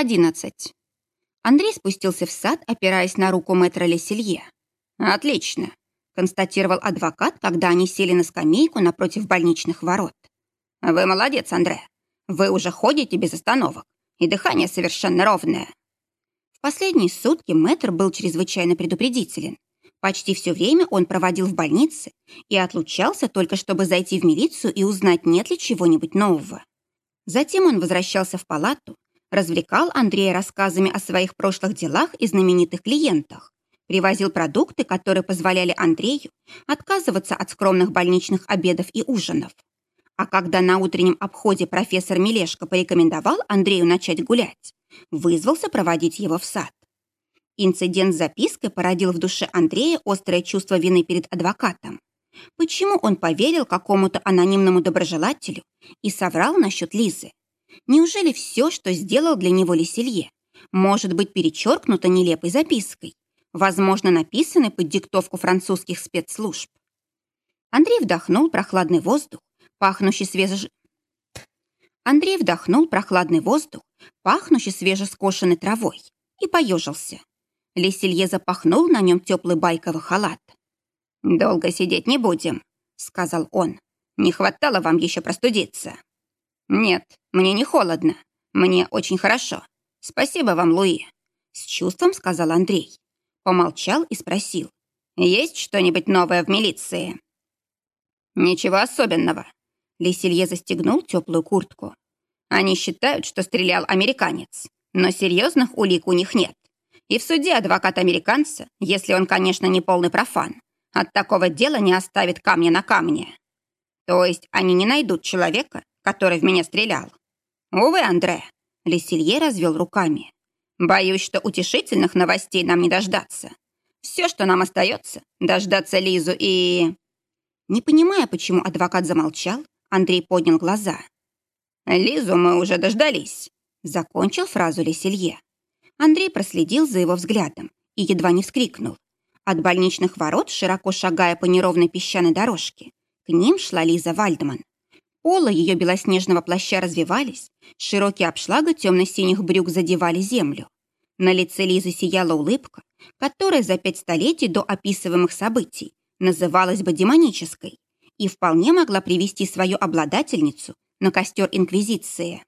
11. Андрей спустился в сад, опираясь на руку мэтра Леселье. «Отлично», — констатировал адвокат, когда они сели на скамейку напротив больничных ворот. «Вы молодец, Андре. Вы уже ходите без остановок, и дыхание совершенно ровное». В последние сутки мэтр был чрезвычайно предупредителен. Почти все время он проводил в больнице и отлучался только, чтобы зайти в милицию и узнать, нет ли чего-нибудь нового. Затем он возвращался в палату, развлекал Андрея рассказами о своих прошлых делах и знаменитых клиентах, привозил продукты, которые позволяли Андрею отказываться от скромных больничных обедов и ужинов. А когда на утреннем обходе профессор Мелешко порекомендовал Андрею начать гулять, вызвался проводить его в сад. Инцидент с запиской породил в душе Андрея острое чувство вины перед адвокатом. Почему он поверил какому-то анонимному доброжелателю и соврал насчет Лизы? Неужели все, что сделал для него Леселье, может быть перечеркнуто нелепой запиской, возможно, написанной под диктовку французских спецслужб? Андрей вдохнул прохладный воздух, пахнущий свеж... Андрей вдохнул прохладный воздух, пахнущий свежескошенной травой, и поежился. Леселье запахнул на нем теплый байковый халат. «Долго сидеть не будем», — сказал он. «Не хватало вам еще простудиться». «Нет, мне не холодно. Мне очень хорошо. Спасибо вам, Луи», — с чувством сказал Андрей. Помолчал и спросил. «Есть что-нибудь новое в милиции?» «Ничего особенного». Леселье застегнул теплую куртку. «Они считают, что стрелял американец, но серьезных улик у них нет. И в суде адвокат американца, если он, конечно, не полный профан, от такого дела не оставит камня на камне. То есть они не найдут человека, который в меня стрелял. Увы, Андре, Леселье развел руками. Боюсь, что утешительных новостей нам не дождаться. Все, что нам остается, дождаться Лизу и... Не понимая, почему адвокат замолчал, Андрей поднял глаза. «Лизу мы уже дождались», — закончил фразу Леселье. Андрей проследил за его взглядом и едва не вскрикнул. От больничных ворот, широко шагая по неровной песчаной дорожке, ним шла Лиза Вальдман. Полы ее белоснежного плаща развивались, широкие обшлагы темно-синих брюк задевали землю. На лице Лизы сияла улыбка, которая за пять столетий до описываемых событий называлась бы демонической и вполне могла привести свою обладательницу на костер Инквизиции.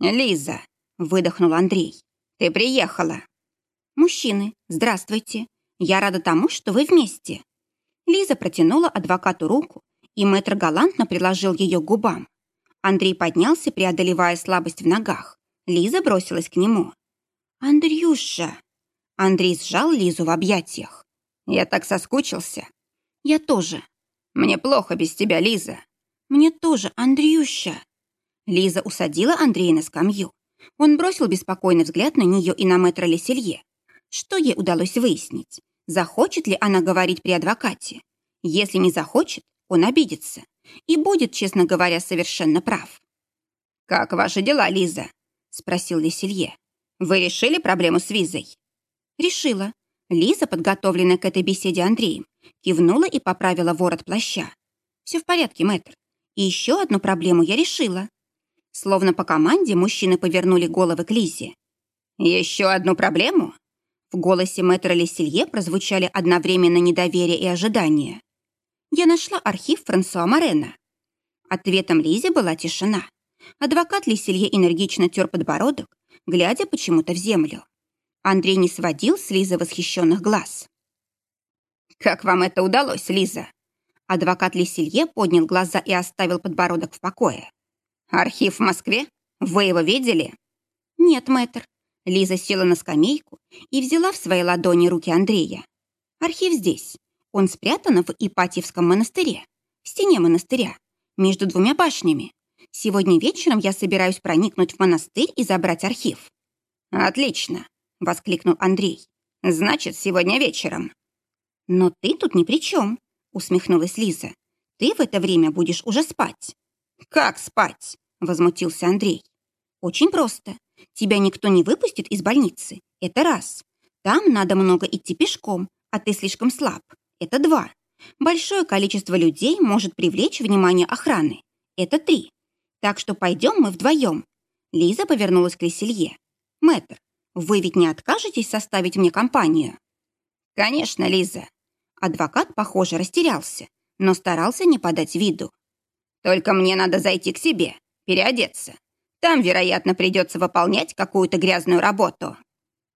«Лиза», — выдохнул Андрей, — «ты приехала». «Мужчины, здравствуйте. Я рада тому, что вы вместе». Лиза протянула адвокату руку, и мэтр галантно приложил ее к губам. Андрей поднялся, преодолевая слабость в ногах. Лиза бросилась к нему. «Андрюша!» Андрей сжал Лизу в объятиях. «Я так соскучился». «Я тоже». «Мне плохо без тебя, Лиза». «Мне тоже, Андрюша». Лиза усадила Андрея на скамью. Он бросил беспокойный взгляд на нее и на мэтра Леселье. Что ей удалось выяснить? Захочет ли она говорить при адвокате? Если не захочет, он обидится и будет, честно говоря, совершенно прав. «Как ваши дела, Лиза?» – спросил Леселье. «Вы решили проблему с визой?» «Решила». Лиза, подготовленная к этой беседе Андреем, кивнула и поправила ворот плаща. «Все в порядке, мэтр. И еще одну проблему я решила». Словно по команде мужчины повернули головы к Лизе. «Еще одну проблему?» В голосе мэтра Леселье прозвучали одновременно недоверие и ожидание я нашла архив Франсуа Морена. Ответом Лизе была тишина. Адвокат Лиселье энергично тер подбородок, глядя почему-то в землю. Андрей не сводил с Лизы восхищенных глаз. «Как вам это удалось, Лиза?» Адвокат Лиселье поднял глаза и оставил подбородок в покое. «Архив в Москве? Вы его видели?» «Нет, мэтр». Лиза села на скамейку и взяла в свои ладони руки Андрея. «Архив здесь. Он спрятан в Ипатьевском монастыре, в стене монастыря, между двумя башнями. Сегодня вечером я собираюсь проникнуть в монастырь и забрать архив». «Отлично!» — воскликнул Андрей. «Значит, сегодня вечером». «Но ты тут ни при чем», — усмехнулась Лиза. «Ты в это время будешь уже спать». «Как спать?» — возмутился Андрей. «Очень просто. Тебя никто не выпустит из больницы. Это раз. Там надо много идти пешком, а ты слишком слаб. Это два. Большое количество людей может привлечь внимание охраны. Это три. Так что пойдем мы вдвоем. Лиза повернулась к Леселье. Мэтр, вы ведь не откажетесь составить мне компанию? Конечно, Лиза. Адвокат, похоже, растерялся, но старался не подать виду. Только мне надо зайти к себе, переодеться. Там, вероятно, придется выполнять какую-то грязную работу.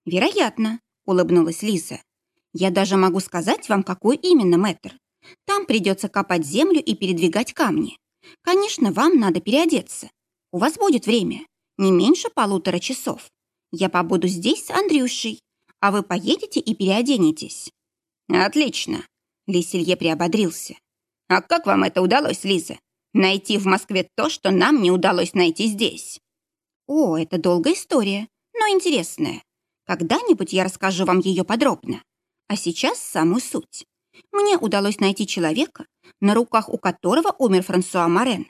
Вероятно, улыбнулась Лиза. Я даже могу сказать вам, какую именно, мэтр. Там придется копать землю и передвигать камни. Конечно, вам надо переодеться. У вас будет время, не меньше полутора часов. Я побуду здесь с Андрюшей, а вы поедете и переоденетесь». «Отлично», — Лисилье приободрился. «А как вам это удалось, Лиза? Найти в Москве то, что нам не удалось найти здесь?» «О, это долгая история, но интересная. Когда-нибудь я расскажу вам ее подробно. А сейчас самую суть. Мне удалось найти человека, на руках у которого умер Франсуа Морен.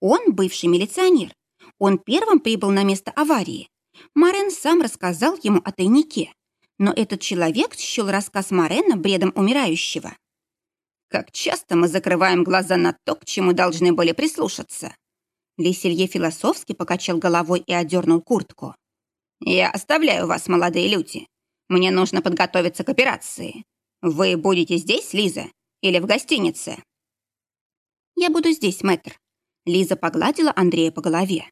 Он бывший милиционер. Он первым прибыл на место аварии. Морен сам рассказал ему о тайнике. Но этот человек счел рассказ Морена бредом умирающего. Как часто мы закрываем глаза на то, к чему должны были прислушаться. Лиселье философски покачал головой и одернул куртку. «Я оставляю вас, молодые люди. Мне нужно подготовиться к операции. Вы будете здесь, Лиза, или в гостинице?» «Я буду здесь, мэтр». Лиза погладила Андрея по голове.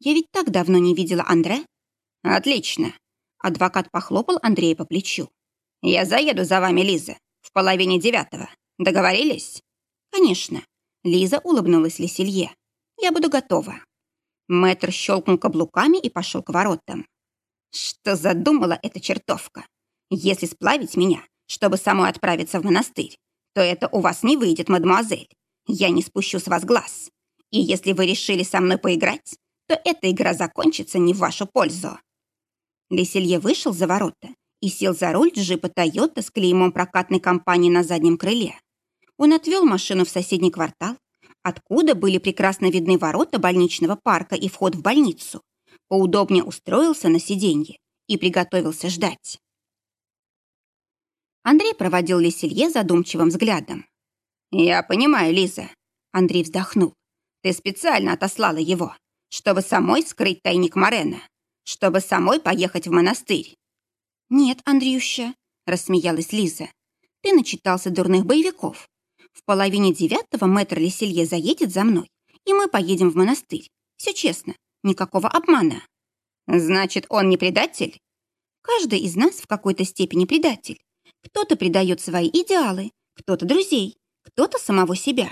«Я ведь так давно не видела Андре». «Отлично». Адвокат похлопал Андрея по плечу. «Я заеду за вами, Лиза, в половине девятого. Договорились?» «Конечно». Лиза улыбнулась Леселье. «Я буду готова». Мэтр щелкнул каблуками и пошел к воротам. «Что задумала эта чертовка? Если сплавить меня, чтобы самой отправиться в монастырь, то это у вас не выйдет, мадемуазель. Я не спущу с вас глаз. И если вы решили со мной поиграть, то эта игра закончится не в вашу пользу». Леселье вышел за ворота и сел за руль джипа «Тойота» с клеймом прокатной компании на заднем крыле. Он отвел машину в соседний квартал, откуда были прекрасно видны ворота больничного парка и вход в больницу, поудобнее устроился на сиденье и приготовился ждать. Андрей проводил Леселье задумчивым взглядом. «Я понимаю, Лиза», — Андрей вздохнул. «Ты специально отослала его, чтобы самой скрыть тайник Марена, чтобы самой поехать в монастырь». «Нет, Андрюша», — рассмеялась Лиза. «Ты начитался дурных боевиков. В половине девятого мэтр Леселье заедет за мной, и мы поедем в монастырь. Все честно, никакого обмана». «Значит, он не предатель?» «Каждый из нас в какой-то степени предатель. Кто-то предает свои идеалы, кто-то друзей, кто-то самого себя.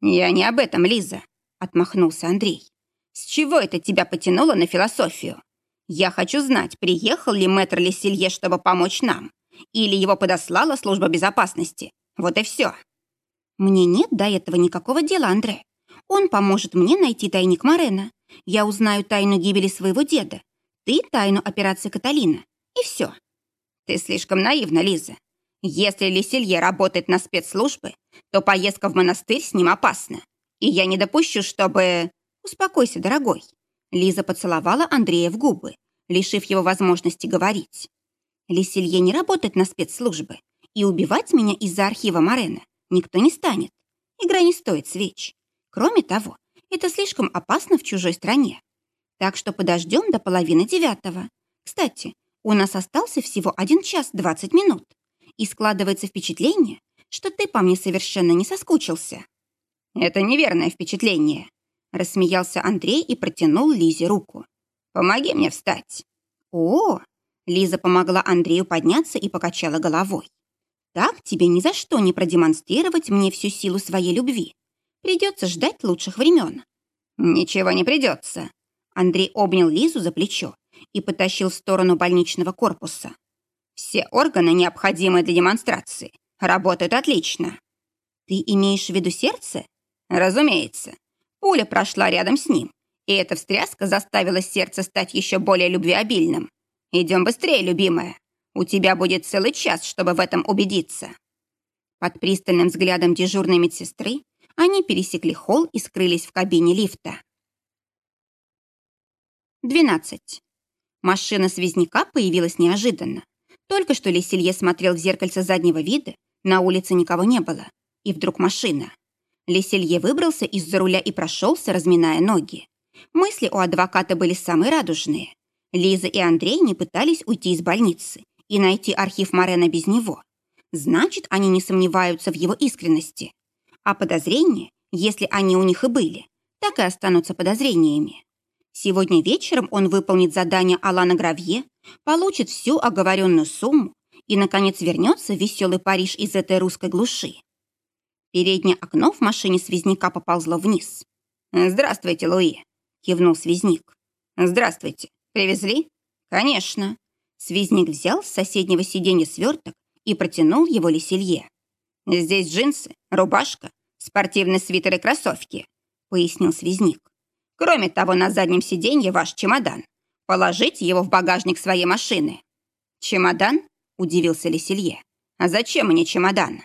«Я не об этом, Лиза», — отмахнулся Андрей. «С чего это тебя потянуло на философию? Я хочу знать, приехал ли мэтр Леселье, чтобы помочь нам, или его подослала служба безопасности. Вот и все». «Мне нет до этого никакого дела, Андре. Он поможет мне найти тайник Морена. Я узнаю тайну гибели своего деда. Ты — тайну операции Каталина. И все. Ты слишком наивна, Лиза. Если Леселье работает на спецслужбы, то поездка в монастырь с ним опасна. И я не допущу, чтобы... Успокойся, дорогой. Лиза поцеловала Андрея в губы, лишив его возможности говорить. Леселье не работает на спецслужбы, и убивать меня из-за архива Морена никто не станет. Игра не стоит свеч. Кроме того, это слишком опасно в чужой стране. Так что подождем до половины девятого. Кстати, у нас остался всего один час двадцать минут, и складывается впечатление, что ты по мне совершенно не соскучился». «Это неверное впечатление», — рассмеялся Андрей и протянул Лизе руку. «Помоги мне встать». «О!» — Лиза помогла Андрею подняться и покачала головой. «Так тебе ни за что не продемонстрировать мне всю силу своей любви. Придется ждать лучших времен». «Ничего не придется». Андрей обнял Лизу за плечо и потащил в сторону больничного корпуса. «Все органы, необходимые для демонстрации, работают отлично». «Ты имеешь в виду сердце?» «Разумеется. Пуля прошла рядом с ним, и эта встряска заставила сердце стать еще более любвеобильным. Идем быстрее, любимая. У тебя будет целый час, чтобы в этом убедиться». Под пристальным взглядом дежурной медсестры они пересекли холл и скрылись в кабине лифта. 12. Машина связняка появилась неожиданно. Только что Леселье смотрел в зеркальце заднего вида, на улице никого не было. И вдруг машина. Леселье выбрался из-за руля и прошелся, разминая ноги. Мысли у адвоката были самые радужные. Лиза и Андрей не пытались уйти из больницы и найти архив Морена без него. Значит, они не сомневаются в его искренности. А подозрения, если они у них и были, так и останутся подозрениями. Сегодня вечером он выполнит задание Алана Гравье, получит всю оговоренную сумму и, наконец, вернется в веселый Париж из этой русской глуши. Переднее окно в машине связняка поползло вниз. «Здравствуйте, Луи», — кивнул связник. «Здравствуйте. Привезли?» «Конечно». Связник взял с соседнего сиденья сверток и протянул его Леселье. «Здесь джинсы, рубашка, спортивный свитер и кроссовки», — пояснил связник. «Кроме того, на заднем сиденье ваш чемодан. Положите его в багажник своей машины». «Чемодан?» — удивился Леселье. «А зачем мне чемодан?»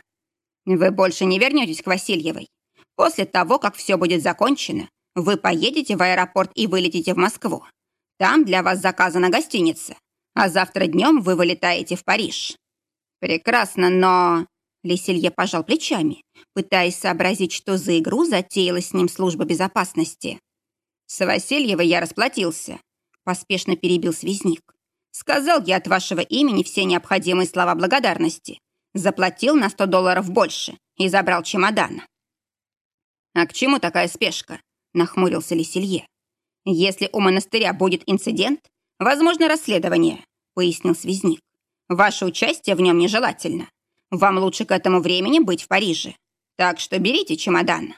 «Вы больше не вернетесь к Васильевой. После того, как все будет закончено, вы поедете в аэропорт и вылетите в Москву. Там для вас заказана гостиница, а завтра днем вы вылетаете в Париж». «Прекрасно, но...» Леселье пожал плечами, пытаясь сообразить, что за игру затеяла с ним служба безопасности. «С Васильевой я расплатился», — поспешно перебил связник. «Сказал я от вашего имени все необходимые слова благодарности. Заплатил на сто долларов больше и забрал чемодан». «А к чему такая спешка?» — нахмурился Леселье. «Если у монастыря будет инцидент, возможно расследование», — пояснил связник. «Ваше участие в нем нежелательно. Вам лучше к этому времени быть в Париже. Так что берите чемодан».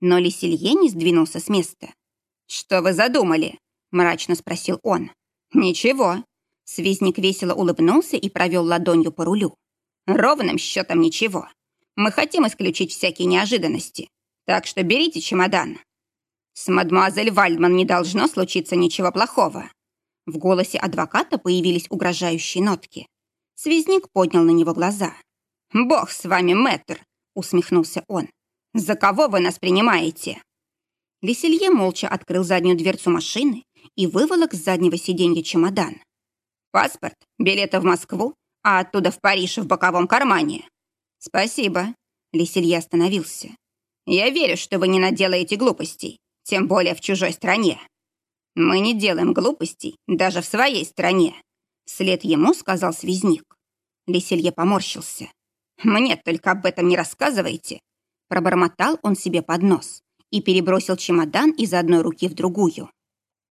Но Лисилье не сдвинулся с места. «Что вы задумали?» – мрачно спросил он. «Ничего». Связник весело улыбнулся и провел ладонью по рулю. «Ровным счетом ничего. Мы хотим исключить всякие неожиданности. Так что берите чемодан». «С мадемуазель Вальдман не должно случиться ничего плохого». В голосе адвоката появились угрожающие нотки. Связник поднял на него глаза. «Бог с вами, мэтр!» — усмехнулся он. «За кого вы нас принимаете?» Леселье молча открыл заднюю дверцу машины и выволок с заднего сиденья чемодан. «Паспорт, билеты в Москву, а оттуда в Париж в боковом кармане». «Спасибо», — Леселье остановился. «Я верю, что вы не наделаете глупостей, тем более в чужой стране». «Мы не делаем глупостей даже в своей стране», — вслед ему сказал связник. Леселье поморщился. «Мне только об этом не рассказывайте!» Пробормотал он себе под нос и перебросил чемодан из одной руки в другую.